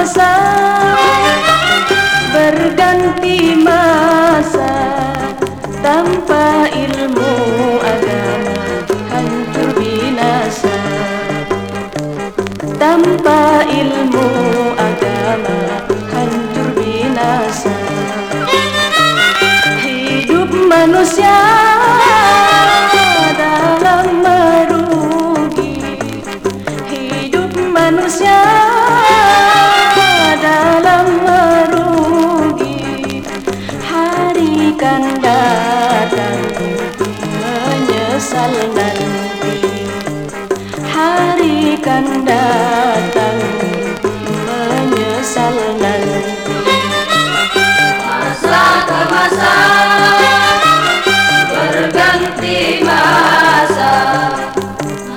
Masa Berganti masa Hari kan datang menyesal nanti. Hari kan datang menyesal nanti. Masa ke masa berganti masa.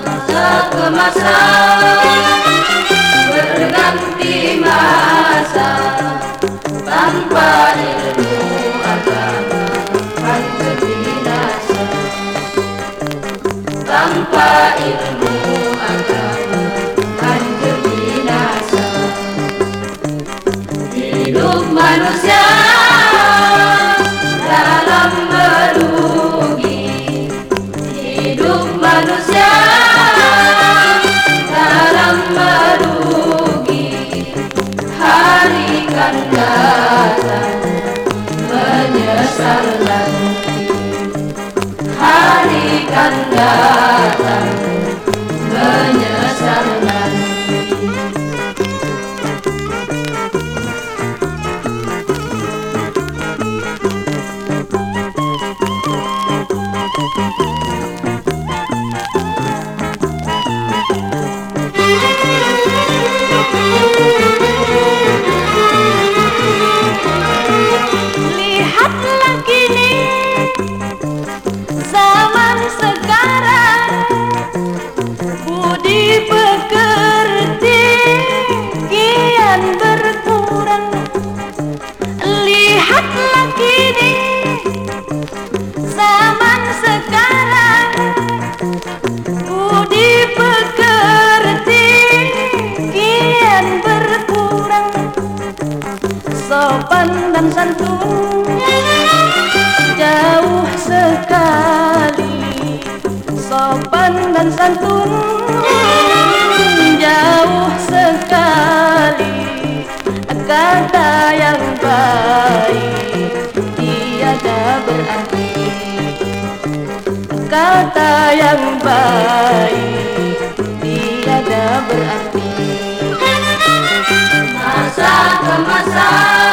Masa ke masa Hari kan datang menyesal nanti Hari kan datang menyesal sopan dan santun jauh sekali sopan dan santun jauh sekali kata yang baik tiada berarti. Kata yang baik tiada berarti. Masa ke masa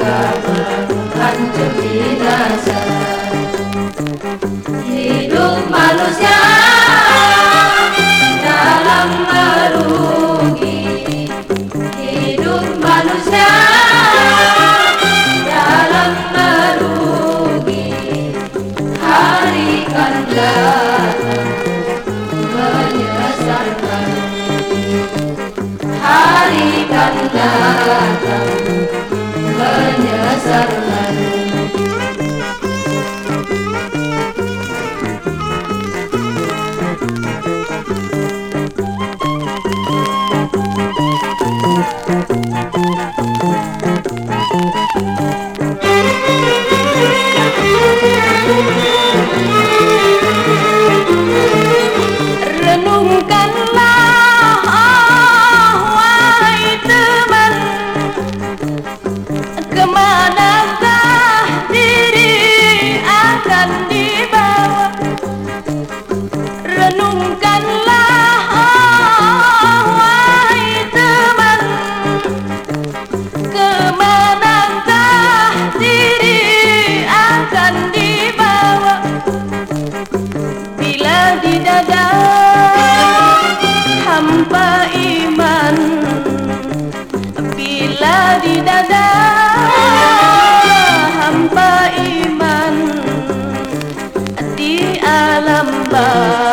hancur binasa Hidup manusia dalam merugi Hidup manusia dalam merugi Hari kan datang menyesatkan Hari kan datang menyesatkan love.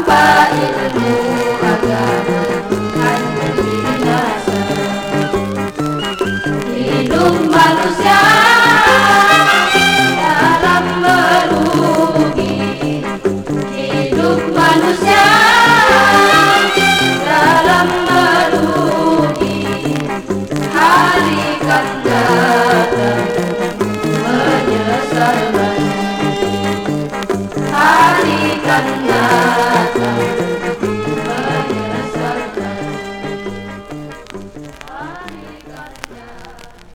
Tanpa ilmu